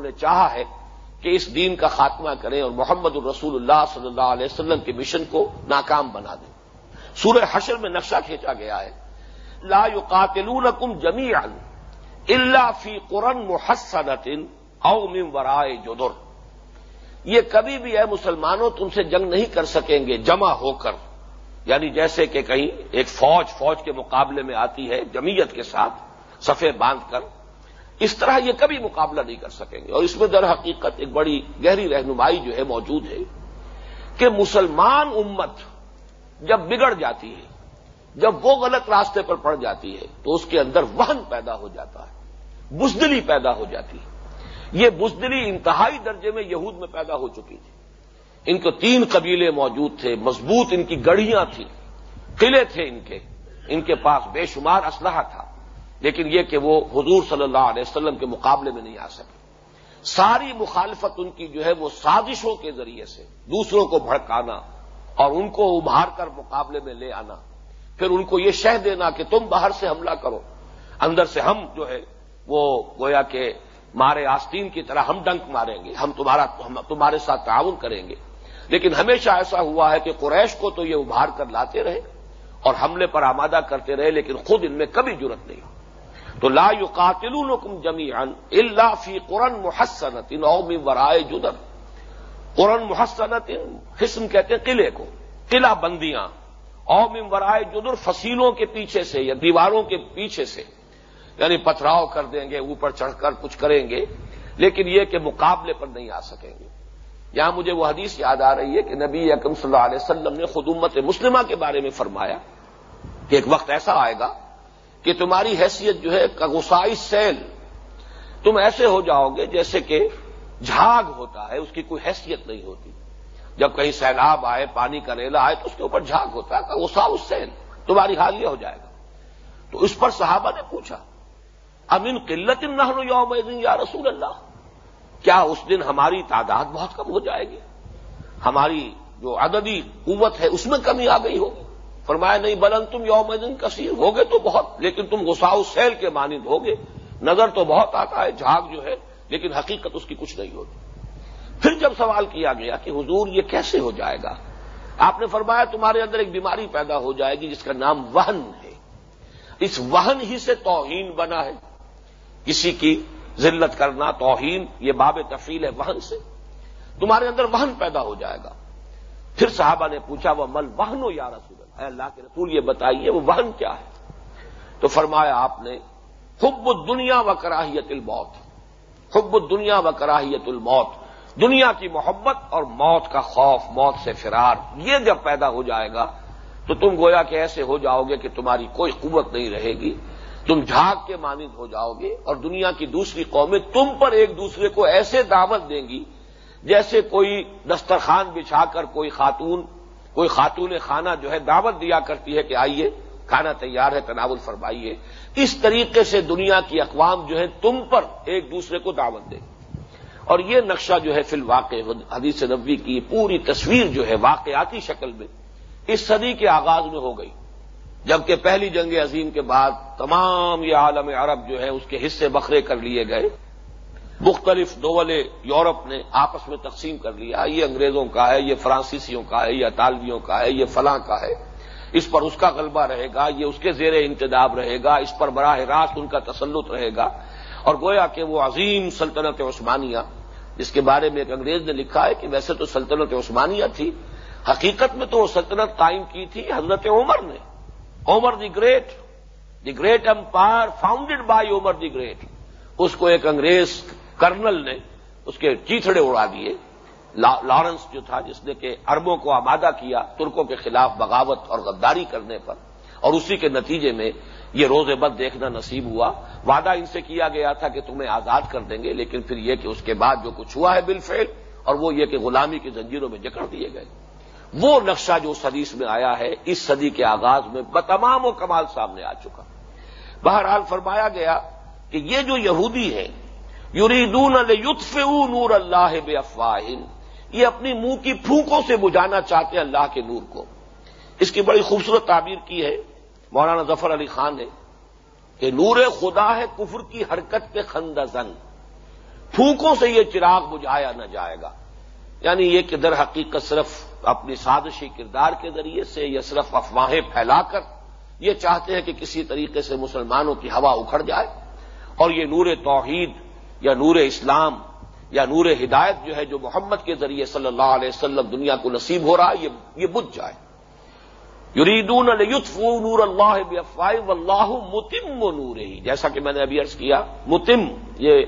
انہوں نے چاہا ہے کہ اس دین کا خاتمہ کریں اور محمد الرسول اللہ صلی اللہ علیہ وسلم کے مشن کو ناکام بنا دیں۔ سورہ حشر میں نقشہ کھینچا گیا ہے۔ لا يقاتلونکم جمیعا الا فی قرن محسنت او من ورائے جدر۔ یہ کبھی بھی ہے مسلمانوں تم سے جنگ نہیں کر سکیں گے، جمع ہو کر۔ یعنی جیسے کہ کہیں ایک فوج فوج کے مقابلے میں آتی ہے جمیت کے ساتھ صفے باندھ کر۔ اس طرح یہ کبھی مقابلہ نہیں کر سکیں گے اور اس میں در حقیقت ایک بڑی گہری رہنمائی جو ہے موجود ہے کہ مسلمان امت جب بگڑ جاتی ہے، جب وہ غلط راستے پر پڑ جاتی ہے، تو اس کے اندر وہن پیدا ہو جاتا ہے، بزدلی پیدا ہو جاتی ہے۔ یہ بزدلی انتہائی درجے میں یہود میں پیدا ہو چکی تھی۔ ان کے تین قبیلے موجود تھے، مضبوط ان کی گڑیاں تھیں، قلعے تھے ان کے۔ ان کے پاس بے شمار اسلحہ تھا۔ لیکن یہ کہ وہ حضور صلی اللہ علیہ وسلم کے مقابلے میں نہیں آ سکے۔ ساری مخالفت ان کی جو ہے وہ سازشوں کے ذریعے سے، دوسروں کو بھڑکانا اور ان کو ابھار کر مقابلے میں لے آنا۔ پھر ان کو یہ شہ دینا کہ تم باہر سے حملہ کرو۔ اندر سے ہم جو ہے وہ گویا کہ مارے آستین کی طرح ہم ڈنک ماریں گے، ہم تمہارا تمہارے ساتھ تعاون کریں گے۔ لیکن ہمیشہ ایسا ہوا ہے کہ قریش کو تو یہ ابھار کر لاتے رہے اور حملے پر آمادہ کرتے رہے، لیکن خود ان میں کبھی ضرورت نہیں ہو۔ تو لا يقاتلونکم جميعا الا فی قرن محسنت او من ورائے جدر۔ قرن محسنت حسن کہتے ہیں قلعے کو، قلعہ بندیاں۔ او من ورائے جدر فصیلوں کے پیچھے سے یا دیواروں کے پیچھے سے۔ یعنی پتھراؤ کر دیں گے، اوپر چڑھ کر کچھ کریں گے، لیکن یہ کہ مقابلے پر نہیں آ سکیں گے۔ یہاں مجھے وہ حدیث یاد آ رہی ہے کہ نبی اکم صلی اللہ علیہ وسلم نے خود امت مسلمہ کے بارے میں فرمایا کہ ایک وقت ایسا آئے گا کہ تمہاری حیثیت جو ہے کگوسائی سیل تم ایسے ہو جاؤ گے جیسے کہ جھاگ ہوتا ہے، اس کی کوئی حیثیت نہیں ہوتی۔ جب کہیں سیلاب آئے، پانی کا ریلا آئے، تو اس کے اوپر جھاگ ہوتا ہے کگوساؤ سیل تمہاری حال یہ ہو جائے گا۔ تو اس پر صحابہ نے پوچھا امین قلت نہ یوم یا رسول اللہ؟ کیا اس دن ہماری تعداد بہت کم ہو جائے گی؟ ہماری جو عددی قوت ہے، اس میں کمی آ گئی ہوگی؟ فرمایا، نہیں، بلن تم یوم دن کثیر ہوگے تو بہت، لیکن تم غساؤ سیل کے مانند ہوگے، نظر تو بہت آتا ہے، جھاگ جو ہے، لیکن حقیقت اس کی کچھ نہیں ہوتی۔ پھر جب سوال کیا گیا کہ حضور یہ کیسے ہو جائے گا، آپ نے فرمایا، تمہارے اندر ایک بیماری پیدا ہو جائے گی جس کا نام وہن ہے۔ اس وہن ہی سے توہین بنا ہے۔ کسی کی ذلت کرنا توہین، یہ باب تفیل ہے وہن سے۔ تمہارے اندر وہن پیدا ہو جائے گا۔ پھر صحابہ نے پوچھا، وہ مل وہن ہو یا رسول اے اللہ کے رسول یہ بتائیے وہ وہن کیا ہے؟ تو فرمایا آپ نے، حب دنیا و کراہیت الموت۔ حب دنیا و کراہیت الموت۔ دنیا کی محبت اور موت کا خوف، موت سے فرار، یہ جب پیدا ہو جائے گا، تو تم گویا کہ ایسے ہو جاؤ گے کہ تمہاری کوئی قوت نہیں رہے گی۔ تم جھاگ کے مانند ہو جاؤ گے اور دنیا کی دوسری قومیں تم پر ایک دوسرے کو ایسے دعوت دیں گی جیسے کوئی دسترخوان بچھا کر کوئی خاتون کوئی خاتون خانہ جو ہے دعوت دیا کرتی ہے کہ آئیے، کھانا تیار ہے، تناول فرمائیے۔ اس طریقے سے دنیا کی اقوام جو ہے تم پر ایک دوسرے کو دعوت دے۔ اور یہ نقشہ جو ہے فی الواقع حدیث نبوی کی پوری تصویر جو ہے واقعاتی شکل میں اس صدی کے آغاز میں ہو گئی۔ جبکہ پہلی جنگ عظیم کے بعد تمام یہ عالم عرب جو ہے اس کے حصے بکھرے کر لیے گئے۔ مختلف دول یورپ نے آپس میں تقسیم کر لیا، یہ انگریزوں کا ہے، یہ فرانسیسیوں کا ہے، یہ اطالویوں کا ہے، یہ فلاں کا ہے۔ اس پر اس کا غلبہ رہے گا، یہ اس کے زیر انتداب رہے گا، اس پر براہ راست ان کا تسلط رہے گا۔ اور گویا کہ وہ عظیم سلطنت عثمانیہ، جس کے بارے میں ایک انگریز نے لکھا ہے کہ ویسے تو سلطنت عثمانیہ تھی، حقیقت میں تو وہ سلطنت قائم کی تھی حضرت عمر نے۔ Umar the great the great empire founded by Umar the great. اس کو ایک انگریز کرنل نے اس کے چیتڑے اڑا دیے۔ لارنس جو تھا، جس نے کہ اربوں کو آبادہ کیا، ترکوں کے خلاف بغاوت اور غداری کرنے پر۔ اور اسی کے نتیجے میں یہ روز بد دیکھنا نصیب ہوا۔ وعدہ ان سے کیا گیا تھا کہ تمہیں آزاد کر دیں گے، لیکن پھر یہ کہ اس کے بعد جو کچھ ہوا ہے بالفعل، اور وہ یہ کہ غلامی کی زنجیروں میں جکڑ دیے گئے۔ وہ نقشہ جو اس حدیث میں آیا ہے، اس صدی کے آغاز میں بتمام و کمال سامنے آ چکا۔ بہرحال فرمایا گیا کہ یہ جو یہودی ہیں یریدون یوتف نور اللہ بے افواہن یہ اپنی منہ کی پھونکوں سے بجانا چاہتے ہیں اللہ کے نور کو۔ اس کی بڑی خوبصورت تعبیر کی ہے، مولانا ظفر علی خان نے، کہ نور خدا ہے کفر کی حرکت کے خند زن پھونکوں سے یہ چراغ بجھایا نہ جائے گا۔ یعنی یہ کہ در حقیقت صرف اپنی سازشی کردار کے ذریعے سے یا صرف افواہیں پھیلا کر یہ چاہتے ہیں کہ کسی طریقے سے مسلمانوں کی ہوا اکھڑ جائے۔ اور یہ نور توحید یا نور اسلام یا نور ہدایت جو ہے جو محمد کے ذریعے صلی اللہ علیہ وسلم دنیا کو نصیب ہو رہا ہے، یہ بجھ جائے۔ یریدون یوتف نور اللہ افواہ اللہ متم و نور ہی جیسا کہ میں نے ابھی عرض کیا، متم، یہ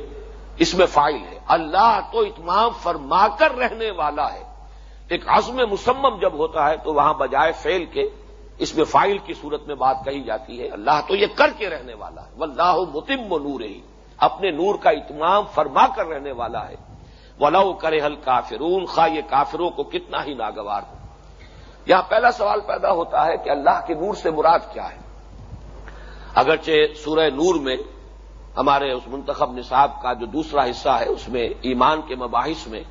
اس میں فائل ہے۔ اللہ تو اتمام فرما کر رہنے والا ہے۔ ایک عزم مسمم جب ہوتا ہے تو وہاں بجائے فیل کے اس میں فائل کی صورت میں بات کہی جاتی ہے۔ اللہ تو یہ کر کے رہنے والا ہے۔ واللہ متم و نور ہی اپنے نور کا اتمام فرما کر رہنے والا ہے۔ ولو کرے حل کافرون خواہ یہ کافروں کو کتنا ہی ناگوار ہو۔ یہاں پہلا سوال پیدا ہوتا ہے کہ اللہ کے نور سے مراد کیا ہے؟ اگرچہ سورہ نور میں ہمارے اس منتخب نصاب کا جو دوسرا حصہ ہے، اس میں ایمان کے مباحث میں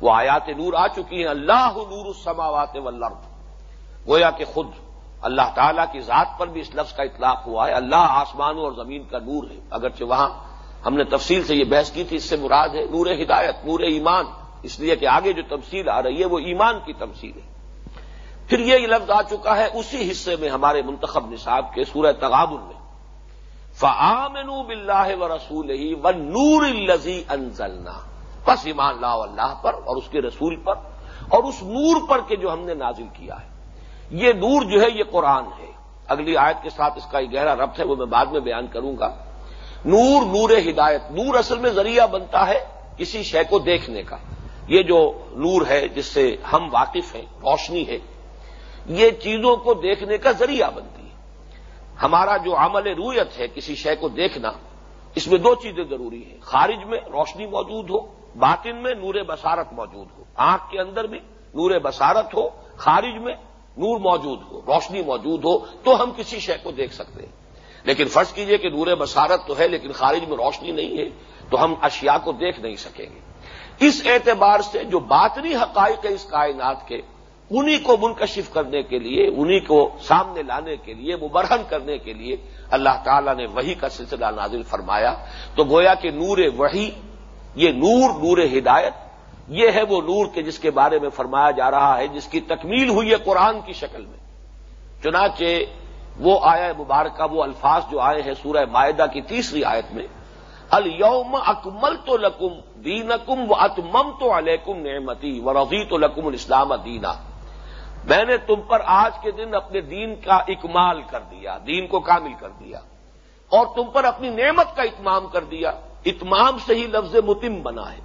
وہ آیات نور آ چکی ہیں۔ اللہ نور السماوات والارض۔ گویا کہ خود اللہ تعالیٰ کی ذات پر بھی اس لفظ کا اطلاق ہوا ہے۔ اللہ آسمانوں اور زمین کا نور ہے۔ اگرچہ وہاں ہم نے تفصیل سے یہ بحث کی تھی، اس سے مراد ہے نور ہدایت، نور ایمان۔ اس لیے کہ آگے جو تفصیل آ رہی ہے وہ ایمان کی تفصیل ہے۔ پھر یہ لفظ آ چکا ہے اسی حصے میں ہمارے منتخب نصاب کے سورہ تغابل میں۔ فعامن بلّہ و رسول ہی و نور الزی انزلنا بس ایمان لا اللہ پر اور اس کے رسول پر اور اس نور پر کے جو ہم نے نازل کیا ہے۔ یہ نور جو ہے، یہ قرآن ہے۔ اگلی آیت کے ساتھ اس کا ایک گہرا ربط ہے، وہ میں بعد میں بیان کروں گا۔ نور نور ہدایت نور اصل میں ذریعہ بنتا ہے کسی شے کو دیکھنے کا یہ جو نور ہے جس سے ہم واقف ہیں، روشنی ہے، یہ چیزوں کو دیکھنے کا ذریعہ بنتی ہے۔ ہمارا جو عمل رویت ہے کسی شے کو دیکھنا، اس میں دو چیزیں ضروری ہیں۔ خارج میں روشنی موجود ہو، باطن میں نور بسارت موجود ہو۔ آنکھ کے اندر بھی نور بسارت ہو، خارج میں نور موجود ہو، روشنی موجود ہو، تو ہم کسی شے کو دیکھ سکتے ہیں۔ لیکن فرض کیجیے کہ نور بسارت تو ہے، لیکن خارج میں روشنی نہیں ہے، تو ہم اشیاء کو دیکھ نہیں سکیں گے۔ اس اعتبار سے جو باطنی حقائق ہے اس کائنات کے، انہی کو منکشف کرنے کے لیے، انہی کو سامنے لانے کے لیے، مبرہن کرنے کے لیے اللہ تعالیٰ نے وہی کا سلسلہ نازل فرمایا۔ تو گویا کہ نور وہی یہ نور نور ہدایت، یہ ہے وہ نور کے جس کے بارے میں فرمایا جا رہا ہے، جس کی تکمیل ہوئی ہے قرآن کی شکل میں۔ چنانچہ وہ آیا مبارکہ، وہ الفاظ جو آئے ہیں سورہ معاہدہ کی تیسری آیت میں الوم اکمل تو لکم دینکم و اتمم تو علیکم نعمتی و رضی تو لکم الاسلام دینا میں نے تم پر آج کے دن اپنے دین کا اکمال کر دیا، دین کو کامل کر دیا، اور تم پر اپنی نعمت کا اتمام کر دیا۔ اتمام سے ہی لفظ متم بنا ہے۔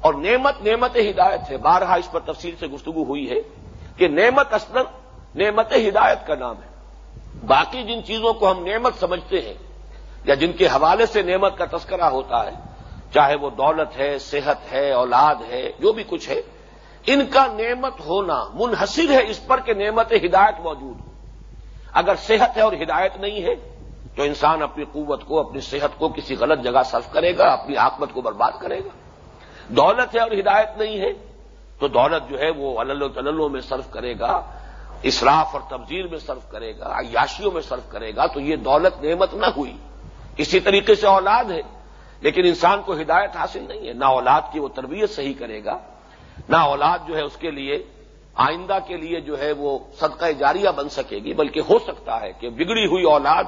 اور نعمت نعمت ہدایت ہے۔ بارہا اس پر تفصیل سے گفتگو ہوئی ہے کہ نعمت اصل نعمت ہدایت کا نام ہے۔ باقی جن چیزوں کو ہم نعمت سمجھتے ہیں یا جن کے حوالے سے نعمت کا تذکرہ ہوتا ہے، چاہے وہ دولت ہے، صحت ہے، اولاد ہے، جو بھی کچھ ہے، ان کا نعمت ہونا منحصر ہے اس پر کہ نعمت ہدایت موجود ہو۔ اگر صحت ہے اور ہدایت نہیں ہے، تو انسان اپنی قوت کو، اپنی صحت کو کسی غلط جگہ صرف کرے گا، اپنی آکمت کو برباد کرے گا۔ دولت ہے اور ہدایت نہیں ہے، تو دولت جو ہے وہ اللہ میں صرف کرے گا۔ اسراف اور تبزیر میں صرف کرے گا، عیاشیوں میں صرف کرے گا، تو یہ دولت نعمت نہ ہوئی۔ اسی طریقے سے اولاد ہے، لیکن انسان کو ہدایت حاصل نہیں ہے۔ نہ اولاد کی وہ تربیت صحیح کرے گا، نہ اولاد جو ہے اس کے لیے، آئندہ کے لیے جو ہے وہ صدقہ جاریہ بن سکے گی، بلکہ ہو سکتا ہے کہ بگڑی ہوئی اولاد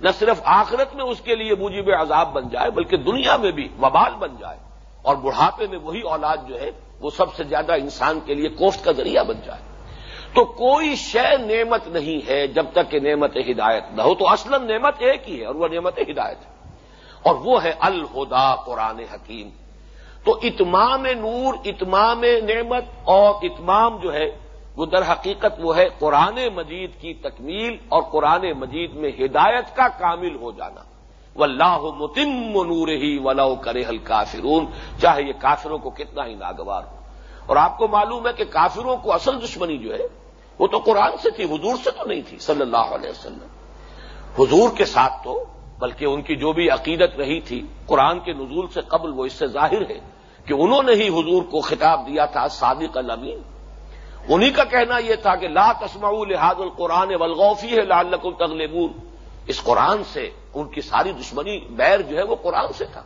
نہ صرف آخرت میں اس کے لیے موجب عذاب بن جائے، بلکہ دنیا میں بھی وبال بن جائے۔ اور بڑھاپے میں وہی اولاد جو ہے وہ سب سے زیادہ انسان کے لیے کوفت کا ذریعہ بن جائے۔ تو کوئی شے نعمت نہیں ہے جب تک کہ نعمت ہدایت نہ ہو۔ تو اصل نعمت ایک ہی ہے اور وہ نعمت ہدایت ہے۔ اور وہ ہے الہدا قرآن حکیم۔ تو اتمام نور، اتمام نعمت اور اتمام جو ہے، وہ در حقیقت وہ ہے قرآن مجید کی تکمیل اور قرآن مجید میں ہدایت کا کامل ہو جانا۔ و اللہ متم نور ہی ولاؤ کرے حل کافرون چاہے یہ کافروں کو کتنا ہی ناگوار ہو۔ اور آپ کو معلوم ہے کہ کافروں کو اصل دشمنی جو ہے وہ تو قرآن سے تھی، حضور سے تو نہیں تھی، صلی اللہ علیہ وسلم۔ حضور کے ساتھ تو، بلکہ ان کی جو بھی عقیدت رہی تھی، قرآن کے نزول سے قبل وہ اس سے ظاہر ہے کہ انہوں نے ہی حضور کو خطاب دیا تھا، صادق الامین۔ انہی کا کہنا یہ تھا کہ لا تسمع لحاظ القرآن ولغوفی ہے لال تغلبون۔ اس قرآن سے، ان کی ساری دشمنی، بیر جو ہے وہ قرآن سے تھا۔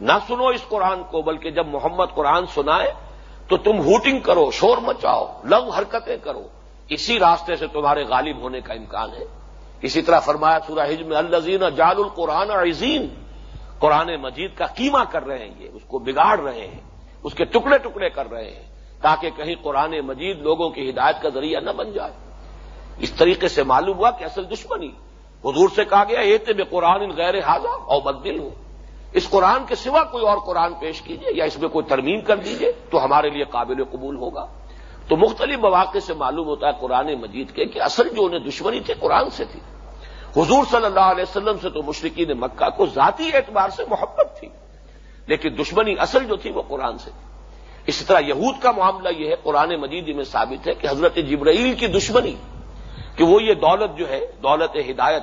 نہ سنو اس قرآن کو، بلکہ جب محمد قرآن سنائے تو تم ہوٹنگ کرو، شور مچاؤ لو حرکتیں کرو۔ اسی راستے سے تمہارے غالب ہونے کا امکان ہے۔ اسی طرح فرمایا سورہ حج میں الزین جال القرآن عظیم۔ قرآن مجید کا کیما کر رہے ہیں یہ، اس کو بگاڑ رہے ہیں۔ اس کے ٹکڑے ٹکڑے کر رہے ہیں۔ تاکہ کہیں قرآن مجید لوگوں کی ہدایت کا ذریعہ نہ بن جائے۔ اس طریقے سے معلوم ہوا کہ اصل دشمنی۔ حضور سے کہا گیا یہ میں قرآن غیر حاضر اور بدل ہوں۔ اس قرآن کے سوا کوئی اور قرآن پیش کیجیے یا اس میں کوئی ترمیم کر دیجیے تو ہمارے لیے قابل قبول ہوگا۔ تو مختلف مواقع سے معلوم ہوتا ہے قرآن مجید کے کہ اصل جو انہیں دشمنی تھی قرآن سے تھی۔ حضور صلی اللہ علیہ وسلم سے تو مشرقین مکہ کو ذاتی اعتبار سے محبت تھی، لیکن دشمنی اصل جو تھی وہ قرآن سے تھی۔ اسی طرح یہود کا معاملہ یہ ہے، قرآن مجید میں ثابت ہے کہ حضرت جبرائیل کی دشمنی، کہ وہ یہ دولت جو ہے، دولت ہدایت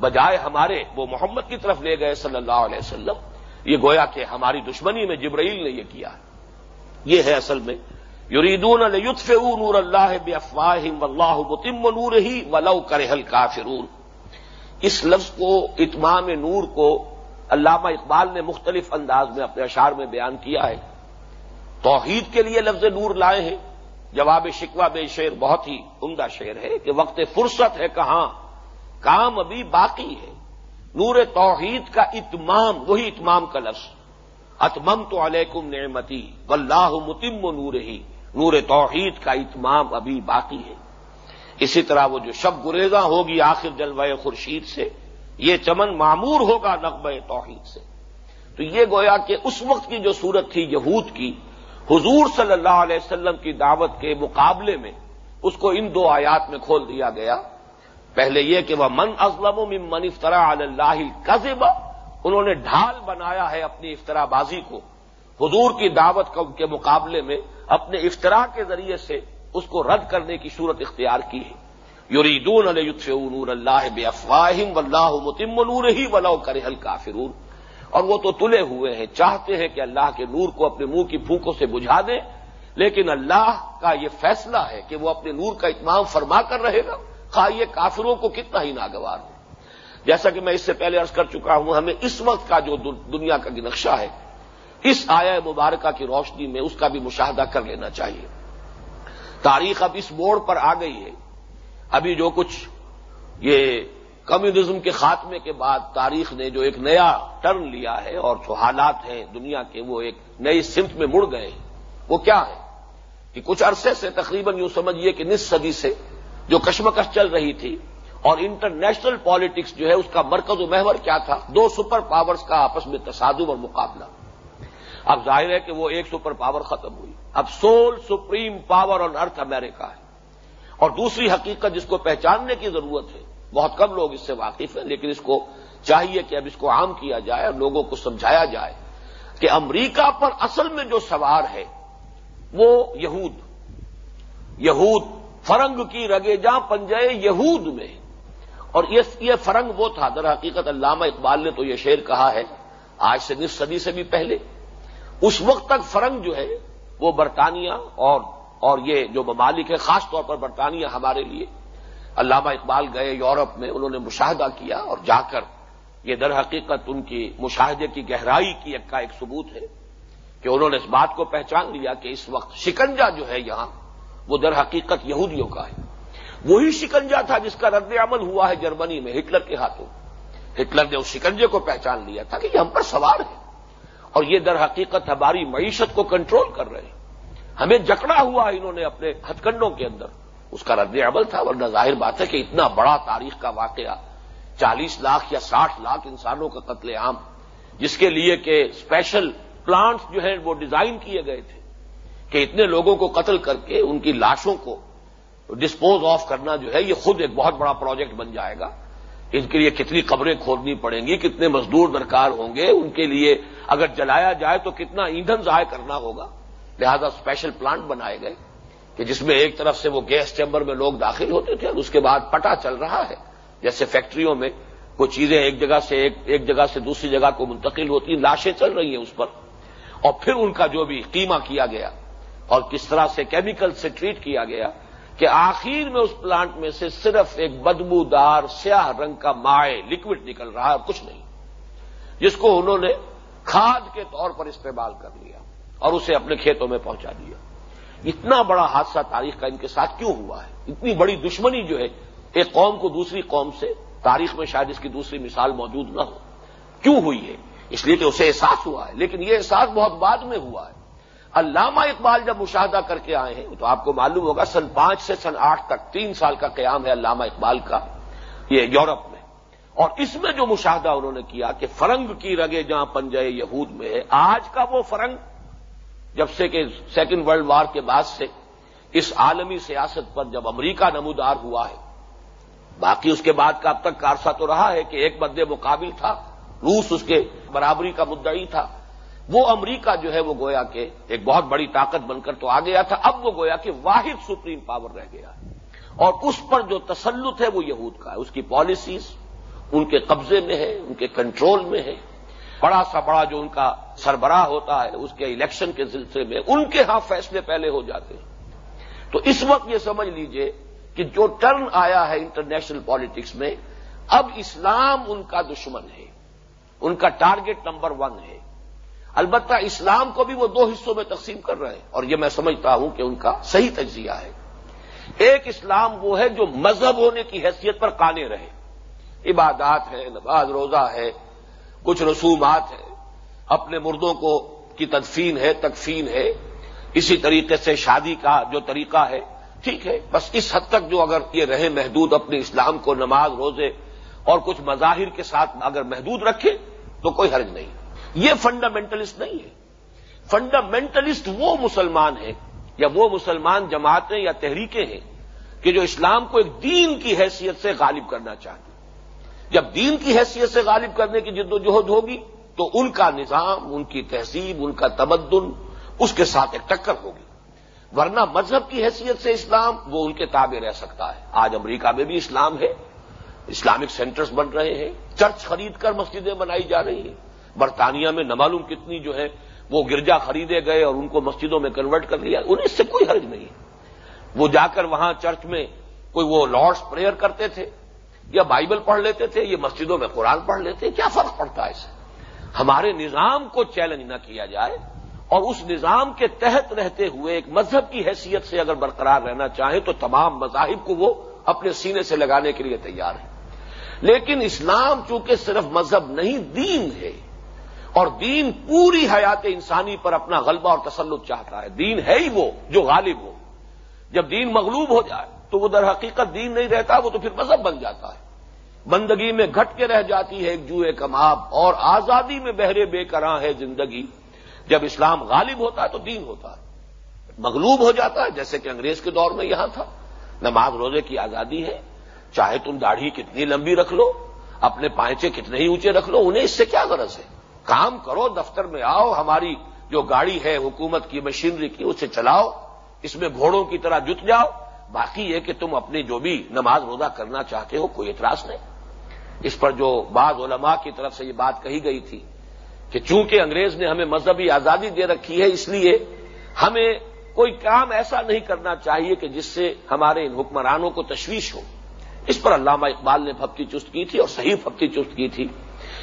بجائے ہمارے وہ محمد کی طرف لے گئے صلی اللہ علیہ وسلم۔ یہ گویا کہ ہماری دشمنی میں جبرائیل نے یہ کیا یہ ہے اصل میں۔ یریدون یوتف نور اللہ بے افواہ اللہ متم نور ہی ولو کرہل کافرون اس لفظ کو، اتمام نور کو علامہ اقبال نے مختلف انداز میں اپنے اشعار میں بیان کیا ہے۔ توحید کے لیے لفظ نور لائے ہیں۔ جواب شکوہ بے شعر بہت ہی عمدہ شعر ہے کہ وقت فرصت ہے کہاں، کام ابھی باقی ہے۔ نور توحید کا اتمام، وہی اتمام کا لفظ۔ اتمم تو علیکم نعمتی، واللہ متم نور ہی نور توحید کا اتمام ابھی باقی ہے۔ اسی طرح وہ جو شب گریزاں ہوگی آخر جلوہ خورشید سے، یہ چمن معمور ہوگا نقب توحید سے۔ تو یہ گویا کہ اس وقت کی جو صورت تھی یہود کی، حضور صلی اللہ علیہ وسلم کی دعوت کے مقابلے میں، اس کو ان دو آیات میں کھول دیا گیا۔ پہلے یہ کہ وہ من ازلم من افطرا اللہ قزب انہوں نے ڈھال بنایا ہے اپنی افطرا بازی کو۔ حضور کی دعوت کے مقابلے میں اپنے افطرا کے ذریعے سے اس کو رد کرنے کی صورت اختیار کی ہے۔ یوریدون علیہ نور اللہ بے افواہم و اللہ متم نور ہی ولو کرے کافرون اور وہ تو تلے ہوئے ہیں، چاہتے ہیں کہ اللہ کے نور کو اپنے منہ کی پھونکوں سے بجھا دیں، لیکن اللہ کا یہ فیصلہ ہے کہ وہ اپنے نور کا اتمام فرما کر رہے گا۔ خواہ یہ کافروں کو کتنا ہی ناگوار ہو۔ جیسا کہ میں اس سے پہلے عرض کر چکا ہوں، ہمیں اس وقت کا جو دنیا کا نقشہ ہے، اس آیا مبارکہ کی روشنی میں اس کا بھی مشاہدہ کر لینا چاہیے۔ تاریخ اب اس موڑ پر آ گئی ہے۔ ابھی جو کچھ یہ کمیونزم کے خاتمے کے بعد تاریخ نے جو ایک نیا ٹرن لیا ہے اور جو حالات ہیں دنیا کے، وہ ایک نئی سمت میں مڑ گئے وہ کیا ہے؟ کہ کچھ عرصے سے تقریباً یوں سمجھیے کہ نصف صدی سے جو کشمکش چل رہی تھی اور انٹرنیشنل پالیٹکس جو ہے اس کا مرکز و محور کیا تھا؟ دو سپر پاورز کا آپس میں تصادم اور مقابلہ۔ اب ظاہر ہے کہ وہ ایک سپر پاور ختم ہوئی۔ اب sole supreme power on earth America ہے۔ اور دوسری حقیقت جس کو پہچاننے کی ضرورت ہے، بہت کم لوگ اس سے واقف ہیں، لیکن اس کو چاہیے کہ اب اس کو عام کیا جائے اور لوگوں کو سمجھایا جائے کہ امریکہ پر اصل میں جو سوار ہے، وہ یہود۔ یہود فرنگ کی رگے جاں پنجے یہود میں۔ اور یہ فرنگ وہ تھا، در حقیقت علامہ اقبال نے تو یہ شعر کہا ہے، آج سے نصف صدی سے بھی پہلے۔ اس وقت تک فرنگ جو ہے، وہ برطانیہ اور اور یہ جو ممالک ہے، خاص طور پر برطانیہ ہمارے لیے۔ علامہ اقبال گئے یورپ میں، انہوں نے مشاہدہ کیا اور جا کر یہ در حقیقت ان کی مشاہدے کی گہرائی کی ایک کا ایک ثبوت ہے کہ انہوں نے اس بات کو پہچان لیا کہ اس وقت شکنجا جو ہے یہاں وہ در حقیقت یہودیوں کا ہے۔ وہی شکنجا تھا جس کا رد عمل ہوا ہے جرمنی میں ہٹلر کے ہاتھوں۔ ہٹلر نے اس شکنجے کو پہچان لیا تھا کہ یہ ہم پر سوار ہے۔ اور یہ در حقیقت ہماری معیشت کو کنٹرول کر رہے ہیں۔ ہمیں جکڑا ہوا انہوں نے اپنے ہتکنڈوں کے اندر۔ اس کا رد عمل تھا، ورنہ ظاہر بات ہے کہ اتنا بڑا تاریخ کا واقعہ، چالیس لاکھ یا ساٹھ لاکھ انسانوں کا قتل عام، جس کے لیے کہ اسپیشل پلانٹس جو ہیں وہ ڈیزائن کیے گئے تھے۔ کہ اتنے لوگوں کو قتل کر کے ان کی لاشوں کو ڈسپوز آف کرنا جو ہے، یہ خود ایک بہت بڑا پروجیکٹ بن جائے گا۔ ان کے لیے کتنی قبریں کھودنی پڑیں گی، کتنے مزدور درکار ہوں گے، ان کے لیے اگر جلایا جائے تو کتنا ایندھن ضائع کرنا ہوگا۔ لہذا اسپیشل پلانٹ بنائے گئے کہ جس میں ایک طرف سے وہ گیس چیمبر میں لوگ داخل ہوتے تھے اور اس کے بعد پٹا چل رہا ہے۔ جیسے فیکٹریوں میں کوئی چیزیں ایک جگہ سے ایک ایک جگہ سے دوسری جگہ کو منتقل ہوتی ہیں لاشیں چل رہی ہیں اس پر۔ اور پھر ان کا جو بھی قیمہ کیا گیا اور کس طرح سے کیمیکل سے ٹریٹ کیا گیا کہ آخر میں اس پلانٹ میں سے صرف ایک بدبودار سیاہ رنگ کا مائع لکوڈ نکل رہا ہے اور کچھ نہیں، جس کو انہوں نے کھاد کے طور پر استعمال کر لیا اور اسے اپنے کھیتوں میں پہنچا دیا۔ اتنا بڑا حادثہ تاریخ کا ان کے ساتھ کیوں ہوا ہے؟ اتنی بڑی دشمنی جو ہے، ایک قوم کو دوسری قوم سے، تاریخ میں شاید اس کی دوسری مثال موجود نہ ہو۔ کیوں ہوئی ہے؟ اس لیے کہ اسے احساس ہوا ہے، لیکن یہ احساس بہت بعد میں ہوا ہے۔ علامہ اقبال جب مشاہدہ کر کے آئے ہیں، تو آپ کو معلوم ہوگا سن پانچ سے سن آٹھ تک تین سال کا قیام ہے علامہ اقبال کا، یہ یورپ میں۔ اور اس میں جو مشاہدہ انہوں نے کیا کہ فرنگ کی رگے جہاں پنجے یہود میں ہے، آج کا وہ فرنگ، جب سے کہ سیکنڈ ورلڈ وار کے بعد سے اس عالمی سیاست پر جب امریکہ نمودار ہوا ہے، باقی اس کے بعد کا اب تک کارسا تو رہا ہے کہ ایک بد مقابل تھا، روس اس کے برابری کا مدعی تھا۔ وہ امریکہ جو ہے وہ گویا کہ ایک بہت بڑی طاقت بن کر تو آ گیا تھا، اب وہ گویا کہ واحد سپریم پاور رہ گیا ہے۔ اور اس پر جو تسلط ہے وہ یہود کا ہے۔ اس کی پالیسیز ان کے قبضے میں ہے ان کے کنٹرول میں ہے بڑا سا بڑا جو ان کا سربراہ ہوتا ہے، اس کے الیکشن کے سلسلے میں ان کے ہاں فیصلے پہلے ہو جاتے ہیں۔ تو اس وقت یہ سمجھ لیجیے کہ جو ٹرن آیا ہے انٹرنیشنل پالیٹکس میں، اب اسلام ان کا دشمن ہے۔ ان کا ٹارگٹ نمبر ون ہے۔ البتہ اسلام کو بھی وہ دو حصوں میں تقسیم کر رہے ہیں اور یہ میں سمجھتا ہوں کہ ان کا صحیح تجزیہ ہے۔ ایک اسلام وہ ہے جو مذہب ہونے کی حیثیت پر کانے رہے۔ عبادات ہے نماز، روزہ ہے کچھ رسومات ہیں۔ اپنے مردوں کو کی تدفین ہے، تکفین ہے۔ اسی طریقے سے شادی کا جو طریقہ ہے، ٹھیک ہے۔ بس اس حد تک جو اگر یہ رہے محدود اپنے اسلام کو نماز، روزے اور کچھ مظاہر کے ساتھ اگر محدود رکھے تو کوئی حرج نہیں۔ یہ فنڈامنٹلسٹ نہیں ہے۔ فنڈامنٹلسٹ وہ مسلمان ہیں یا وہ مسلمان جماعتیں یا تحریکیں ہیں کہ جو اسلام کو ایک دین کی حیثیت سے غالب کرنا چاہتے جب دین کی حیثیت سے غالب کرنے کی جد و جہد ہوگی تو ان کا نظام، ان کی تہذیب، ان کا تمدن اس کے ساتھ ایک ٹکر ہوگی۔ ورنہ مذہب کی حیثیت سے اسلام وہ ان کے تابع رہ سکتا ہے۔ آج امریکہ میں بھی اسلام ہے۔ اسلامک سینٹرز بن رہے ہیں۔ چرچ خرید کر مسجدیں بنائی جا رہی ہیں۔ برطانیہ میں نہ معلوم کتنی جو ہے وہ گرجا خریدے گئے اور ان کو مسجدوں میں کنورٹ کر لیا، انہیں اس سے کوئی حرج نہیں ہے۔ وہ جا کر وہاں چرچ میں کوئی وہ لارڈس پریئر کرتے تھے، یا بائبل پڑھ لیتے تھے یہ مسجدوں میں قرآن پڑھ لیتے، کیا فرق پڑتا ہے اسے ہمارے نظام کو چیلنج نہ کیا جائے اور اس نظام کے تحت رہتے ہوئے ایک مذہب کی حیثیت سے اگر برقرار رہنا چاہے تو تمام مذاہب کو وہ اپنے سینے سے لگانے کے لیے تیار ہے۔ لیکن اسلام چونکہ صرف مذہب نہیں، دین ہے۔ اور دین پوری حیات انسانی پر اپنا غلبہ اور تسلط چاہتا ہے۔ دین ہے ہی وہ جو غالب ہو۔ جب دین مغلوب ہو جائے تو وہ در حقیقت دین نہیں رہتا، وہ تو پھر مذہب بن جاتا ہے۔ بندگی میں گھٹ کے رہ جاتی ہے ایک جوئے کماب اور آزادی میں بہرے بے کراں ہے زندگی۔ جب اسلام غالب ہوتا ہے تو دین ہوتا ہے۔ مغلوب ہو جاتا ہے، جیسے کہ انگریز کے دور میں یہاں تھا۔ نماز روزے کی آزادی ہے، چاہے تم داڑھی کتنی لمبی رکھ لو، اپنے پائچے کتنے ہی اونچے رکھ لو، انہیں اس سے کیا غرض ہے؟ کام کرو، دفتر میں آؤ، ہماری جو گاڑی ہے، حکومت کی مشینری کی، اسے چلاؤ، اس میں گھوڑوں کی طرح جت جاؤ۔ باقی یہ کہ تم اپنی جو بھی نماز روزہ کرنا چاہتے ہو، کوئی اعتراض نہیں۔ اس پر جو بعض علماء کی طرف سے یہ بات کہی گئی تھی کہ چونکہ انگریز نے ہمیں مذہبی آزادی دے رکھی ہے، اس لیے ہمیں کوئی کام ایسا نہیں کرنا چاہیے کہ جس سے ہمارے ان حکمرانوں کو تشویش ہو۔ اس پر علامہ اقبال نے پھپتی چست کی تھی اور صحیح پھپتی چست کی تھی۔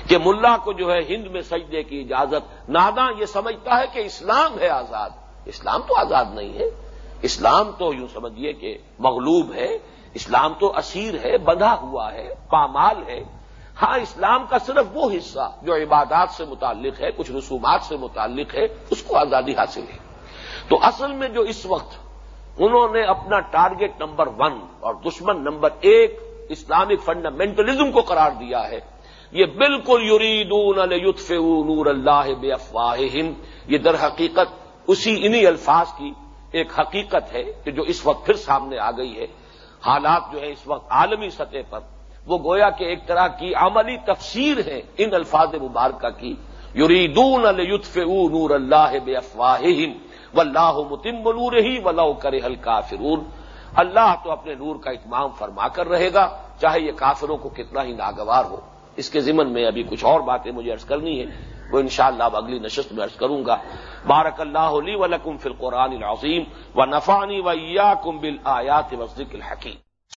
کہ ملا کو جو ہے ہند میں سجدے کی اجازت، ناداں یہ سمجھتا ہے کہ اسلام ہے آزاد۔ اسلام تو آزاد نہیں ہے۔ اسلام تو یوں سمجھیے کہ مغلوب ہے۔ اسلام تو اسیر ہے، بندھا ہوا ہے، پامال ہے۔ ہاں اسلام کا صرف وہ حصہ جو عبادات سے متعلق ہے، کچھ رسومات سے متعلق ہے، اس کو آزادی حاصل ہے۔ تو اصل میں جو اس وقت انہوں نے اپنا ٹارگٹ نمبر ون اور دشمن نمبر ایک اسلامک فنڈامنٹلزم کو قرار دیا ہے یہ بالکل یریدون یوتف نور اللہ بے افواہ یہ در حقیقت اسی انہی الفاظ کی ایک حقیقت ہے کہ جو اس وقت پھر سامنے آ گئی ہے۔ حالات جو ہے اس وقت عالمی سطح پر، وہ گویا کہ ایک طرح کی عملی تفسیر ہے ان الفاظ مبارکہ کی۔ یریدون الطف نور اللہ بے افواہ و اللہ متم نور ہی و کرے حل کافرون اللہ تو اپنے نور کا اتمام فرما کر رہے گا، چاہے یہ کافروں کو کتنا ہی ناگوار ہو۔ اس کے ضمن میں ابھی کچھ اور باتیں مجھے ارض کرنی ہے وہ انشاءاللہ اب اگلی نشست میں ارض کروں گا۔ بارک اللہ علی لکم فی القرآن العظیم و نفانی و یا کم بل آیات وزق الحکیم۔